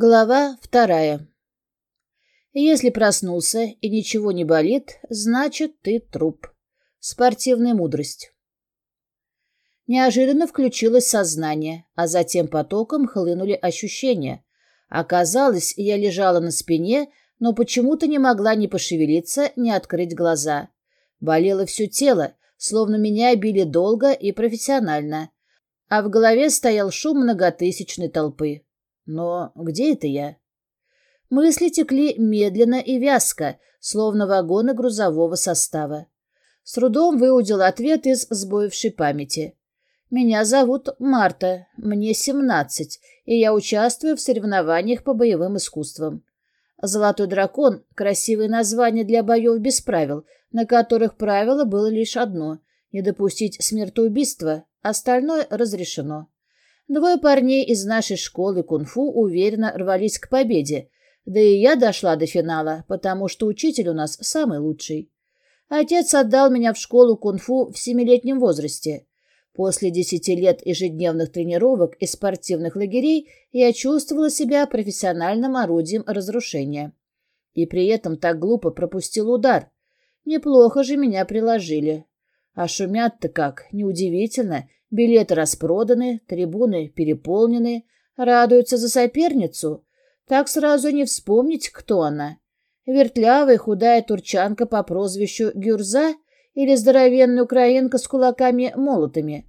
Глава вторая. Если проснулся и ничего не болит, значит, ты труп. Спортивная мудрость. Неожиданно включилось сознание, а затем потоком хлынули ощущения. Оказалось, я лежала на спине, но почему-то не могла ни пошевелиться, ни открыть глаза. Болело все тело, словно меня били долго и профессионально, а в голове стоял шум многотысячной толпы. Но где это я? Мысли текли медленно и вязко, словно вагоны грузового состава. С трудом выудил ответ из сбоившей памяти. «Меня зовут Марта, мне семнадцать, и я участвую в соревнованиях по боевым искусствам. «Золотой дракон» — красивое название для боев без правил, на которых правило было лишь одно — не допустить смертоубийства, остальное разрешено. Двое парней из нашей школы кунг-фу уверенно рвались к победе, да и я дошла до финала, потому что учитель у нас самый лучший. Отец отдал меня в школу кунг-фу в семилетнем возрасте. После десяти лет ежедневных тренировок и спортивных лагерей я чувствовала себя профессиональным орудием разрушения. И при этом так глупо пропустил удар. Неплохо же меня приложили. А шумят-то как, неудивительно, Билеты распроданы, трибуны переполнены, радуются за соперницу. Так сразу не вспомнить, кто она. Вертлявая худая турчанка по прозвищу Гюрза или здоровенная украинка с кулаками-молотами.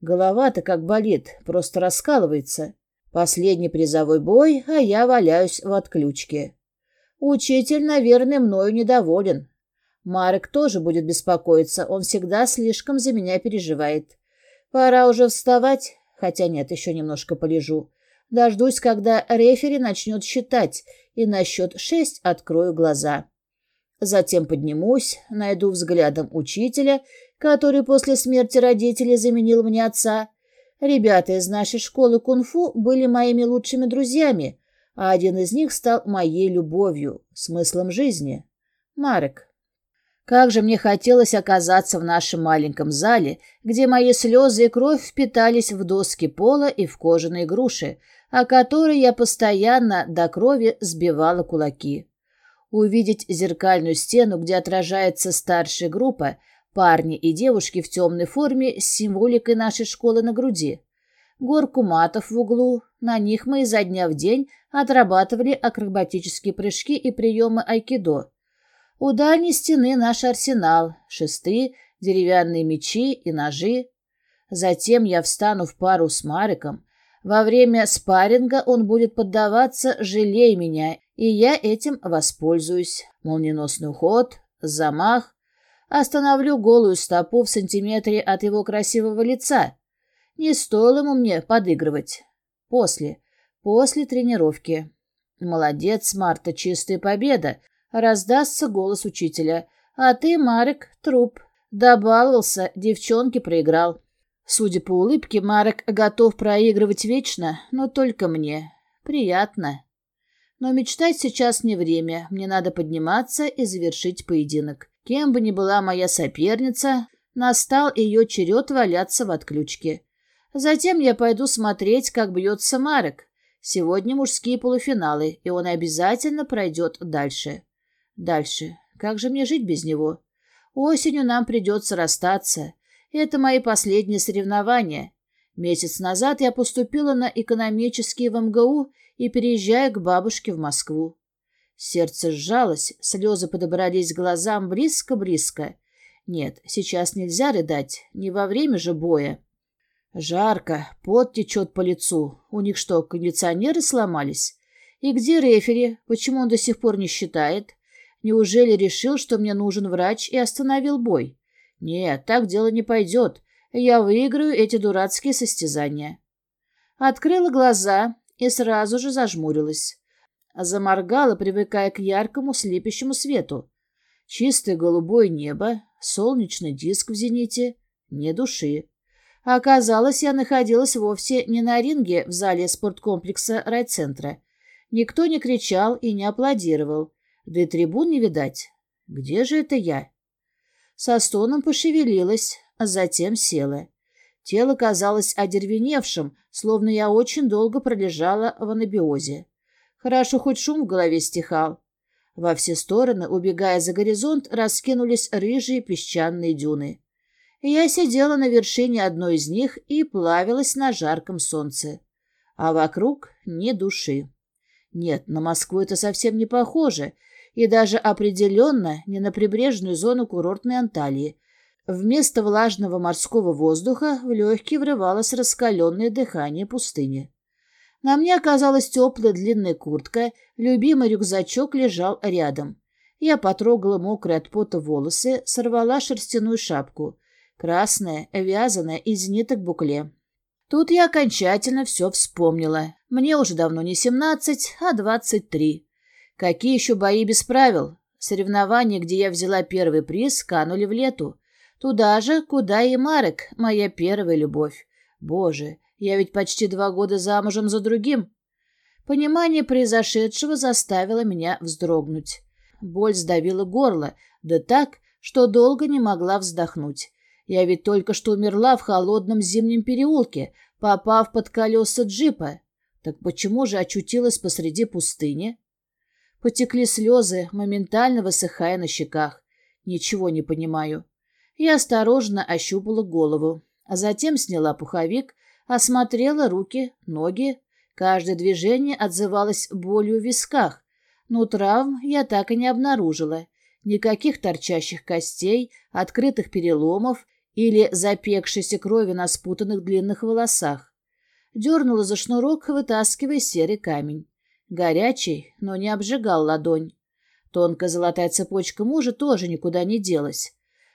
Голова-то как болит, просто раскалывается. Последний призовой бой, а я валяюсь в отключке. Учитель, наверное, мною недоволен. Марек тоже будет беспокоиться, он всегда слишком за меня переживает. Пора уже вставать, хотя нет, еще немножко полежу. Дождусь, когда рефери начнет считать, и на счет шесть открою глаза. Затем поднимусь, найду взглядом учителя, который после смерти родителей заменил мне отца. Ребята из нашей школы кунг-фу были моими лучшими друзьями, а один из них стал моей любовью, смыслом жизни. Марек. Как же мне хотелось оказаться в нашем маленьком зале, где мои слезы и кровь впитались в доски пола и в кожаные груши, о которые я постоянно до крови сбивала кулаки. Увидеть зеркальную стену, где отражается старшая группа, парни и девушки в темной форме с символикой нашей школы на груди. Горку матов в углу, на них мы изо дня в день отрабатывали акробатические прыжки и приемы айкидо. У дальней стены наш арсенал, шесты, деревянные мечи и ножи. Затем я встану в пару с Мариком. Во время спарринга он будет поддаваться «жалей меня», и я этим воспользуюсь. Молниеносный уход, замах. Остановлю голую стопу в сантиметре от его красивого лица. Не стоило ему мне подыгрывать. После. После тренировки. Молодец, Марта, чистая победа. Раздастся голос учителя. «А ты, Марек, труп. Добаловался, девчонке проиграл». Судя по улыбке, Марек готов проигрывать вечно, но только мне. Приятно. Но мечтать сейчас не время. Мне надо подниматься и завершить поединок. Кем бы ни была моя соперница, настал ее черед валяться в отключке. Затем я пойду смотреть, как бьется Марек. Сегодня мужские полуфиналы, и он обязательно пройдет дальше. Дальше. Как же мне жить без него? Осенью нам придется расстаться. Это мои последние соревнования. Месяц назад я поступила на экономический в МГУ и переезжаю к бабушке в Москву. Сердце сжалось, слезы подобрались к глазам близко-близко. Нет, сейчас нельзя рыдать, не во время же боя. Жарко, пот течет по лицу. У них что, кондиционеры сломались? И где рефери? Почему он до сих пор не считает? Неужели решил, что мне нужен врач и остановил бой? Нет, так дело не пойдет. Я выиграю эти дурацкие состязания. Открыла глаза и сразу же зажмурилась. Заморгала, привыкая к яркому слепящему свету. Чистое голубое небо, солнечный диск в зените, не души. Оказалось, я находилась вовсе не на ринге в зале спорткомплекса райцентра. Никто не кричал и не аплодировал да и трибун не видать. Где же это я? Со стоном пошевелилась, а затем села. Тело казалось одервеневшим, словно я очень долго пролежала в анабиозе. Хорошо, хоть шум в голове стихал. Во все стороны, убегая за горизонт, раскинулись рыжие песчаные дюны. Я сидела на вершине одной из них и плавилась на жарком солнце. А вокруг ни души. Нет, на Москву это совсем не похоже, и даже определенно не на прибрежную зону курортной Анталии. Вместо влажного морского воздуха в легкие врывалось раскаленное дыхание пустыни. На мне оказалась теплая длинная куртка, любимый рюкзачок лежал рядом. Я потрогала мокрые от пота волосы, сорвала шерстяную шапку. Красная, вязаная, из ниток букле. Тут я окончательно все вспомнила. Мне уже давно не семнадцать, а двадцать три. Какие еще бои без правил? Соревнования, где я взяла первый приз, канули в лету. Туда же, куда и Марек, моя первая любовь. Боже, я ведь почти два года замужем за другим. Понимание произошедшего заставило меня вздрогнуть. Боль сдавила горло, да так, что долго не могла вздохнуть. Я ведь только что умерла в холодном зимнем переулке, попав под колеса джипа. Так почему же очутилась посреди пустыни? Потекли слезы, моментально высыхая на щеках. Ничего не понимаю. Я осторожно ощупала голову, а затем сняла пуховик, Осмотрела руки, ноги. Каждое движение отзывалось болью в висках, но травм я так и не обнаружила. Никаких торчащих костей, открытых переломов или запекшейся крови на спутанных длинных волосах. Дернула за шнурок, вытаскивая серый камень. Горячий, но не обжигал ладонь. Тонкая золотая цепочка мужа тоже никуда не делась.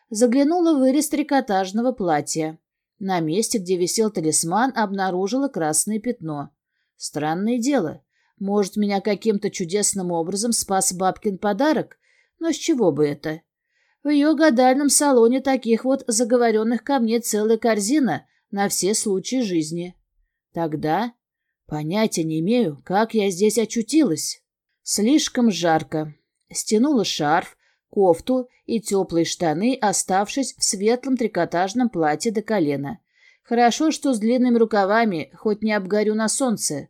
Заглянула в вырез трикотажного платья. На месте, где висел талисман, обнаружила красное пятно. Странное дело. Может, меня каким-то чудесным образом спас бабкин подарок? Но с чего бы это? В ее гадальном салоне таких вот заговоренных камней целая корзина на все случаи жизни. Тогда понятия не имею, как я здесь очутилась. Слишком жарко. Стянула шарф, кофту и теплые штаны, оставшись в светлом трикотажном платье до колена. Хорошо, что с длинными рукавами, хоть не обгорю на солнце.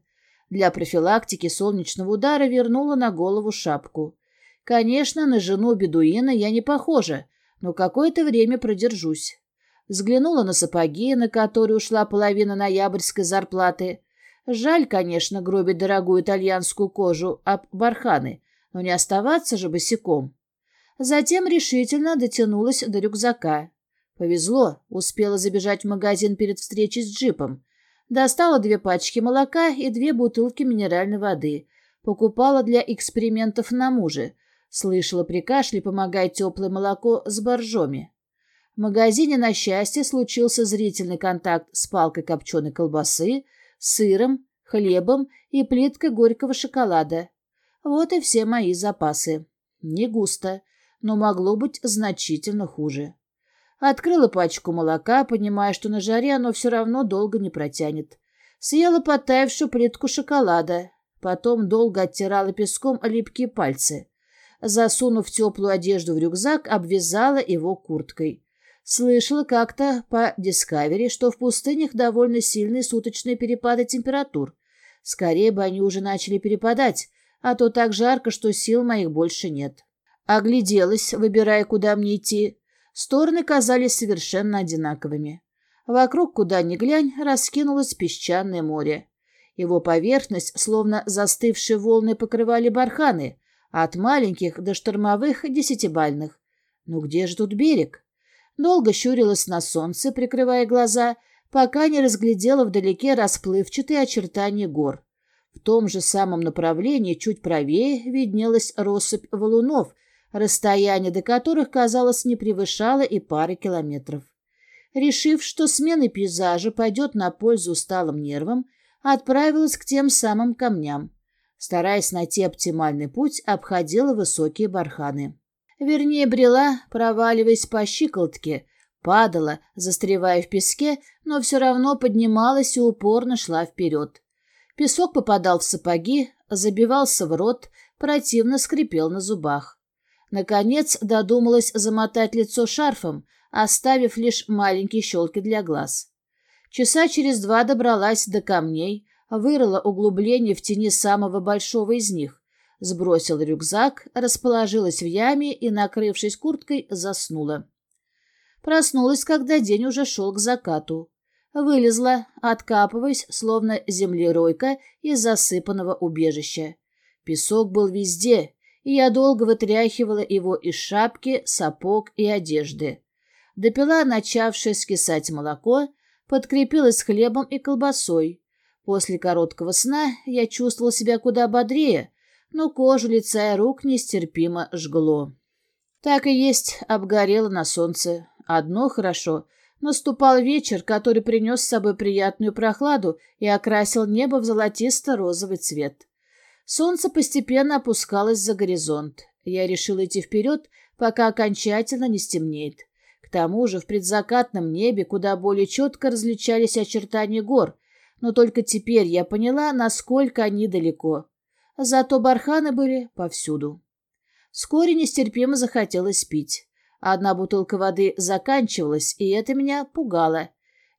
Для профилактики солнечного удара вернула на голову шапку. Конечно, на жену бедуина я не похожа, но какое-то время продержусь. Взглянула на сапоги, на которые ушла половина ноябрьской зарплаты. Жаль, конечно, гробить дорогую итальянскую кожу об барханы, но не оставаться же босиком. Затем решительно дотянулась до рюкзака. Повезло, успела забежать в магазин перед встречей с джипом. Достала две пачки молока и две бутылки минеральной воды. Покупала для экспериментов на муже. Слышала при кашле помогать теплое молоко с боржоми. В магазине, на счастье, случился зрительный контакт с палкой копченой колбасы, сыром, хлебом и плиткой горького шоколада. Вот и все мои запасы. Не густо но могло быть значительно хуже. Открыла пачку молока, понимая, что на жаре оно все равно долго не протянет. Съела потаявшую плитку шоколада, потом долго оттирала песком липкие пальцы. Засунув теплую одежду в рюкзак, обвязала его курткой. Слышала как-то по Discovery, что в пустынях довольно сильные суточные перепады температур. Скорее бы они уже начали перепадать, а то так жарко, что сил моих больше нет. Огляделась, выбирая, куда мне идти. Стороны казались совершенно одинаковыми. Вокруг, куда ни глянь, раскинулось песчаное море. Его поверхность, словно застывшие волны, покрывали барханы, от маленьких до штормовых десятибальных. Ну где же тут берег? Долго щурилась на солнце, прикрывая глаза, пока не разглядела вдалеке расплывчатые очертания гор. В том же самом направлении, чуть правее, виднелась россыпь валунов, расстояние до которых, казалось, не превышало и пары километров. Решив, что смена пейзажа пойдет на пользу усталым нервам, отправилась к тем самым камням. Стараясь найти оптимальный путь, обходила высокие барханы. Вернее, брела, проваливаясь по щиколотке, падала, застревая в песке, но все равно поднималась и упорно шла вперед. Песок попадал в сапоги, забивался в рот, противно скрипел на зубах. Наконец додумалась замотать лицо шарфом, оставив лишь маленькие щелки для глаз. Часа через два добралась до камней, Вырыла углубление в тени самого большого из них, сбросила рюкзак, расположилась в яме и, накрывшись курткой, заснула. Проснулась, когда день уже шел к закату. Вылезла, откапываясь, словно землеройка из засыпанного убежища. Песок был везде, и я долго вытряхивала его из шапки, сапог и одежды. Допила начавшее скисать молоко, подкрепилась хлебом и колбасой. После короткого сна я чувствовала себя куда бодрее, но кожу лица и рук нестерпимо жгло. Так и есть, обгорела на солнце. Одно хорошо. Наступал вечер, который принес с собой приятную прохладу и окрасил небо в золотисто-розовый цвет. Солнце постепенно опускалось за горизонт. Я решил идти вперед, пока окончательно не стемнеет. К тому же в предзакатном небе куда более четко различались очертания гор, но только теперь я поняла, насколько они далеко. Зато барханы были повсюду. Вскоре нестерпимо захотелось пить. Одна бутылка воды заканчивалась, и это меня пугало.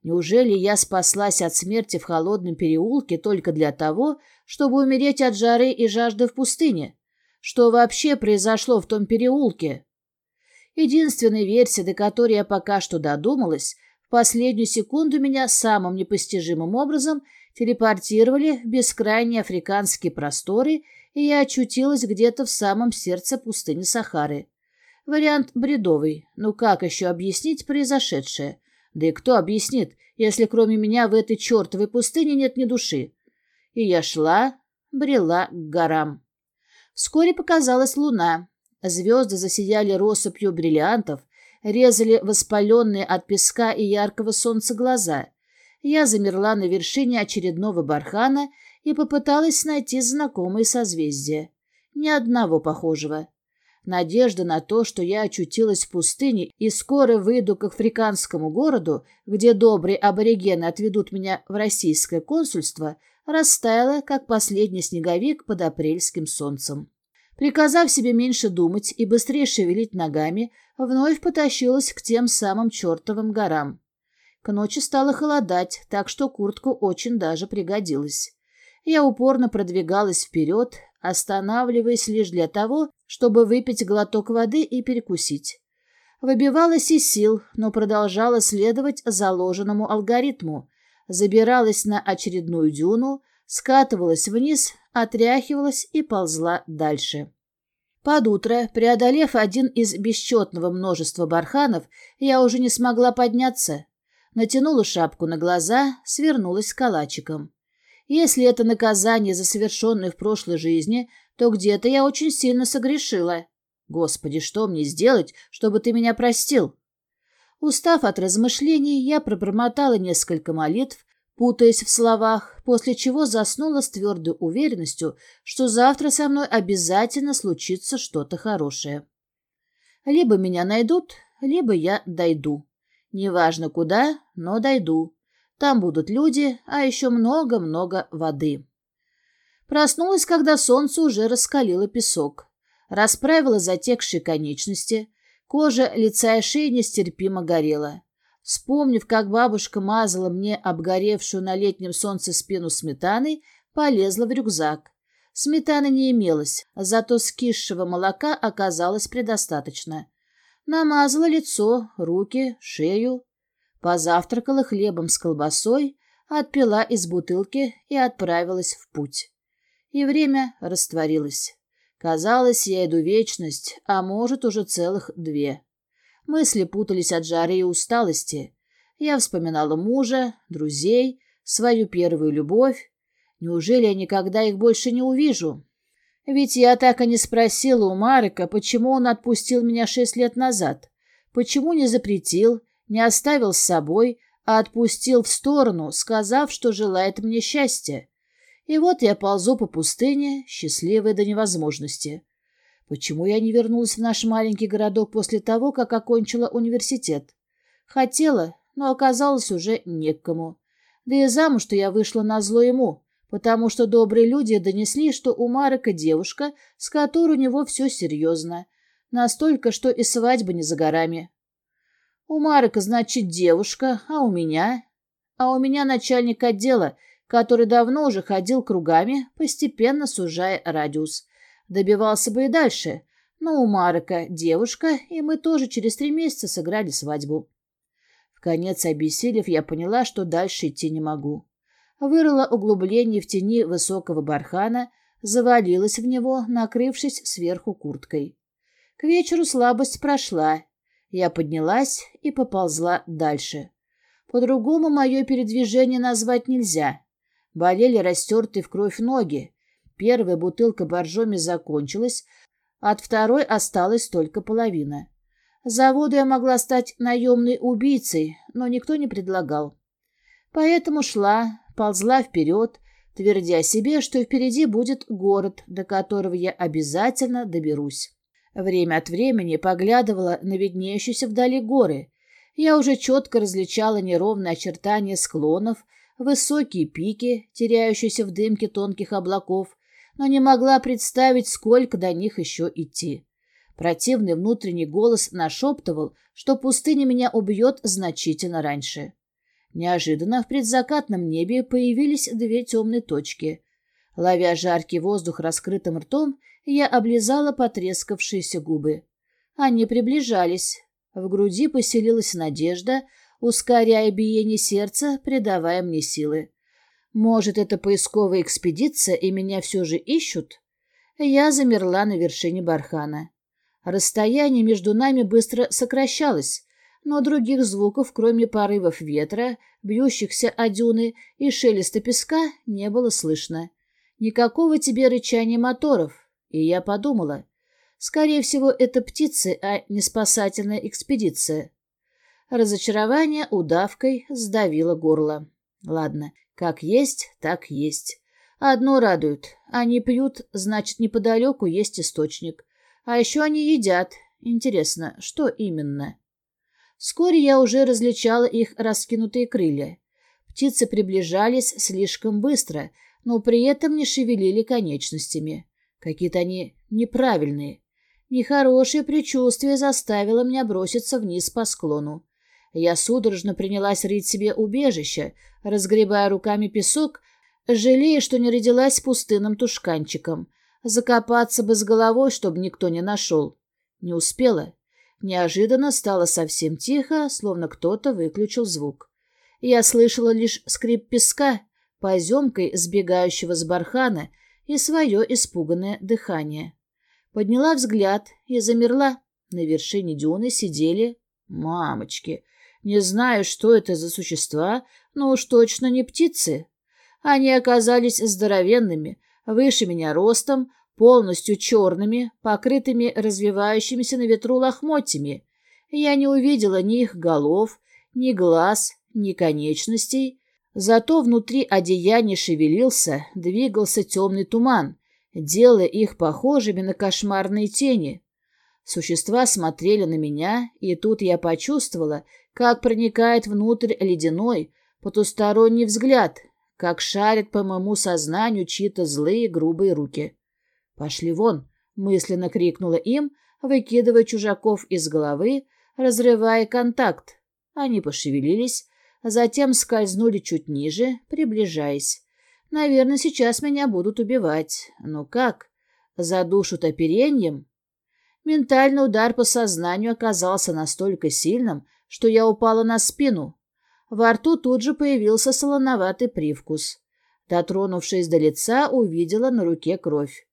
Неужели я спаслась от смерти в холодном переулке только для того, чтобы умереть от жары и жажды в пустыне? Что вообще произошло в том переулке? Единственная версия, до которой я пока что додумалась, в последнюю секунду меня самым непостижимым образом телепортировали в бескрайние африканские просторы, и я очутилась где-то в самом сердце пустыни Сахары. Вариант бредовый, но как еще объяснить произошедшее? Да и кто объяснит, если кроме меня в этой чертовой пустыне нет ни души? И я шла, брела к горам. Вскоре показалась луна. Звезды засияли россыпью бриллиантов, резали воспаленные от песка и яркого солнца глаза. Я замерла на вершине очередного бархана и попыталась найти знакомые созвездия. Ни одного похожего. Надежда на то, что я очутилась в пустыне и скоро выйду к африканскому городу, где добрые аборигены отведут меня в российское консульство, растаяла, как последний снеговик под апрельским солнцем. Приказав себе меньше думать и быстрее шевелить ногами, вновь потащилась к тем самым чертовым горам. К ночи стало холодать, так что куртка очень даже пригодилась. Я упорно продвигалась вперед, останавливаясь лишь для того, чтобы выпить глоток воды и перекусить. Выбивалась из сил, но продолжала следовать заложенному алгоритму, забиралась на очередную дюну, скатывалась вниз, отряхивалась и ползла дальше. Под утро, преодолев один из бесчетного множества барханов, я уже не смогла подняться. Натянула шапку на глаза, свернулась калачиком. Если это наказание за совершенное в прошлой жизни, то где-то я очень сильно согрешила. Господи, что мне сделать, чтобы ты меня простил? Устав от размышлений, я пробормотала несколько молитв, путаясь в словах, после чего заснула с твердой уверенностью, что завтра со мной обязательно случится что-то хорошее. Либо меня найдут, либо я дойду. Неважно куда, но дойду. Там будут люди, а еще много-много воды. Проснулась, когда солнце уже раскалило песок. Расправила затекшие конечности. Кожа лица и шеи нестерпимо горела. Вспомнив, как бабушка мазала мне обгоревшую на летнем солнце спину сметаной, полезла в рюкзак. Сметаны не имелось, зато скисшего молока оказалось предостаточно. Намазала лицо, руки, шею. Позавтракала хлебом с колбасой, отпила из бутылки и отправилась в путь. И время растворилось. Казалось, я иду вечность, а может, уже целых две. Мысли путались от жары и усталости. Я вспоминала мужа, друзей, свою первую любовь. Неужели я никогда их больше не увижу? Ведь я так и не спросила у Марика, почему он отпустил меня шесть лет назад. Почему не запретил, не оставил с собой, а отпустил в сторону, сказав, что желает мне счастья. И вот я ползу по пустыне, счастливая до невозможности. Почему я не вернулась в наш маленький городок после того, как окончила университет? Хотела, но оказалось уже некому. Да и замуж-то я вышла на зло ему, потому что добрые люди донесли, что у Марека девушка, с которой у него все серьезно. Настолько, что и свадьба не за горами. У Марека, значит, девушка, а у меня? А у меня начальник отдела, который давно уже ходил кругами, постепенно сужая радиус. Добивался бы и дальше, но у Марека девушка, и мы тоже через три месяца сыграли свадьбу. В конец обессилев, я поняла, что дальше идти не могу. Вырыла углубление в тени высокого бархана, завалилась в него, накрывшись сверху курткой. К вечеру слабость прошла. Я поднялась и поползла дальше. По-другому мое передвижение назвать нельзя. Болели растертые в кровь ноги. Первая бутылка боржоми закончилась, от второй осталась только половина. За воду я могла стать наемной убийцей, но никто не предлагал. Поэтому шла, ползла вперед, твердя себе, что впереди будет город, до которого я обязательно доберусь. Время от времени поглядывала на виднеющиеся вдали горы. Я уже четко различала неровные очертания склонов, высокие пики, теряющиеся в дымке тонких облаков, но не могла представить, сколько до них еще идти. Противный внутренний голос нашептывал, что пустыня меня убьет значительно раньше. Неожиданно в предзакатном небе появились две темные точки. Ловя жаркий воздух раскрытым ртом, я облизала потрескавшиеся губы. Они приближались. В груди поселилась надежда, ускоряя биение сердца, придавая мне силы. Может, это поисковая экспедиция, и меня все же ищут? Я замерла на вершине бархана. Расстояние между нами быстро сокращалось, но других звуков, кроме порывов ветра, бьющихся о дюны и шелеста песка, не было слышно. Никакого тебе рычания моторов. И я подумала, скорее всего, это птицы, а не спасательная экспедиция. Разочарование удавкой сдавило горло. Ладно, как есть, так есть. Одно радует. Они пьют, значит, неподалеку есть источник. А еще они едят. Интересно, что именно? Вскоре я уже различала их раскинутые крылья. Птицы приближались слишком быстро, но при этом не шевелили конечностями. Какие-то они неправильные. Нехорошее предчувствие заставило меня броситься вниз по склону. Я судорожно принялась рыть себе убежище, разгребая руками песок, жалея, что не родилась пустынным тушканчиком. Закопаться бы с головой, чтобы никто не нашел. Не успела. Неожиданно стало совсем тихо, словно кто-то выключил звук. Я слышала лишь скрип песка, поземкой сбегающего с бархана, и свое испуганное дыхание. Подняла взгляд и замерла. На вершине дюны сидели мамочки. Не знаю, что это за существа, но уж точно не птицы. Они оказались здоровенными, выше меня ростом, полностью черными, покрытыми развивающимися на ветру лохмотьями. Я не увидела ни их голов, ни глаз, ни конечностей. Зато внутри одеяния шевелился, двигался темный туман, делая их похожими на кошмарные тени. Существа смотрели на меня, и тут я почувствовала, как проникает внутрь ледяной, потусторонний взгляд, как шарят по моему сознанию чьи-то злые грубые руки. «Пошли вон!» — мысленно крикнула им, выкидывая чужаков из головы, разрывая контакт. Они пошевелились, затем скользнули чуть ниже, приближаясь. Наверное, сейчас меня будут убивать. Но как? Задушут оперением? Ментальный удар по сознанию оказался настолько сильным, что я упала на спину. Во рту тут же появился солоноватый привкус. Дотронувшись до лица, увидела на руке кровь.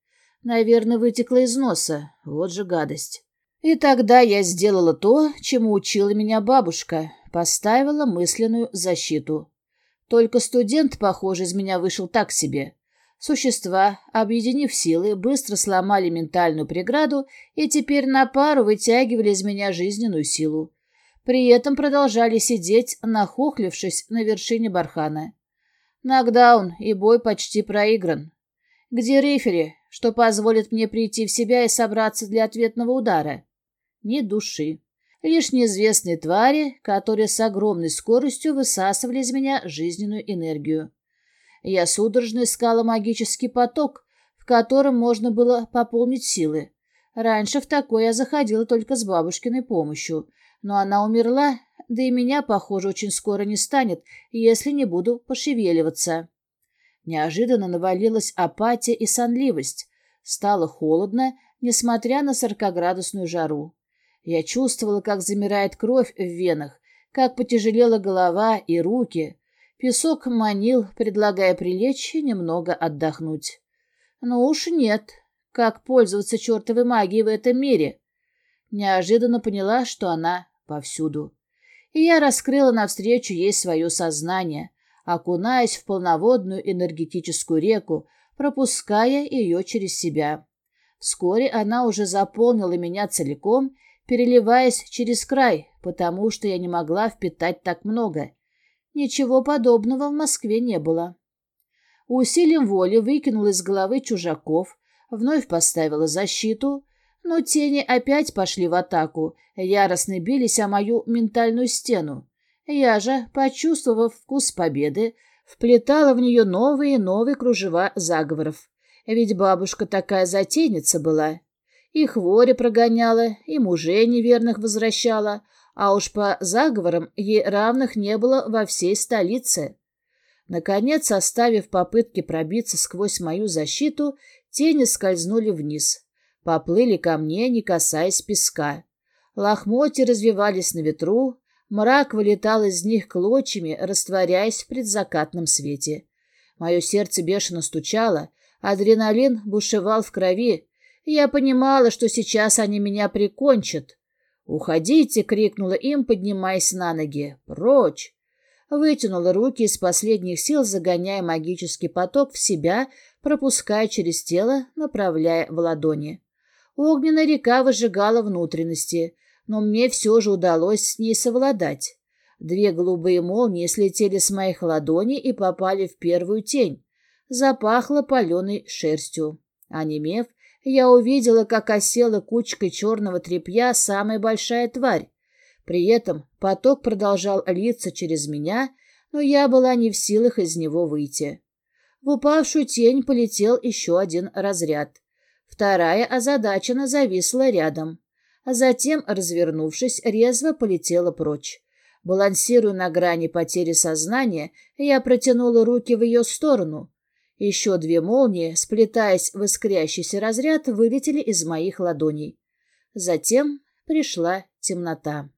Наверное, вытекла из носа. Вот же гадость. И тогда я сделала то, чему учила меня бабушка. Поставила мысленную защиту. Только студент, похоже, из меня вышел так себе. Существа, объединив силы, быстро сломали ментальную преграду и теперь на пару вытягивали из меня жизненную силу. При этом продолжали сидеть, нахохлившись на вершине бархана. Нокдаун и бой почти проигран. Где рефери, что позволит мне прийти в себя и собраться для ответного удара? Ни души. Лишь неизвестные твари, которые с огромной скоростью высасывали из меня жизненную энергию. Я судорожно искала магический поток, в котором можно было пополнить силы. Раньше в такое я заходила только с бабушкиной помощью, но она умерла, да и меня, похоже, очень скоро не станет, если не буду пошевеливаться. Неожиданно навалилась апатия и сонливость. Стало холодно, несмотря на сорокоградусную жару. Я чувствовала, как замирает кровь в венах, как потяжелела голова и руки. Песок манил, предлагая прилечь и немного отдохнуть. Но уж нет. Как пользоваться чертовой магией в этом мире? Неожиданно поняла, что она повсюду. И я раскрыла навстречу ей свое сознание, окунаясь в полноводную энергетическую реку, пропуская ее через себя. Вскоре она уже заполнила меня целиком, переливаясь через край, потому что я не могла впитать так много. Ничего подобного в Москве не было. Усилием воли выкинула из головы чужаков, вновь поставила защиту, но тени опять пошли в атаку, яростно бились о мою ментальную стену. Я же, почувствовав вкус победы, вплетала в нее новые и новые кружева заговоров. Ведь бабушка такая затейница была. И хвори прогоняла, и мужей неверных возвращала, а уж по заговорам ей равных не было во всей столице. Наконец, оставив попытки пробиться сквозь мою защиту, тени скользнули вниз. Поплыли ко мне, не касаясь песка. Лохмотья развивались на ветру, мрак вылетал из них клочьями, растворяясь в предзакатном свете. Мое сердце бешено стучало, адреналин бушевал в крови. Я понимала, что сейчас они меня прикончат. «Уходите!» — крикнула им, поднимаясь на ноги. «Прочь!» Вытянула руки из последних сил, загоняя магический поток в себя, пропуская через тело, направляя в ладони. Огненная река выжигала внутренности, но мне все же удалось с ней совладать. Две голубые молнии слетели с моих ладоней и попали в первую тень. Запахло паленой шерстью. Онемев, я увидела, как осела кучкой черного тряпья самая большая тварь. При этом поток продолжал литься через меня, но я была не в силах из него выйти. В упавшую тень полетел еще один разряд. Вторая озадаченно зависла рядом. А затем, развернувшись, резво полетела прочь. Балансируя на грани потери сознания, я протянула руки в ее сторону. Еще две молнии, сплетаясь в искрящийся разряд, вылетели из моих ладоней. Затем пришла темнота.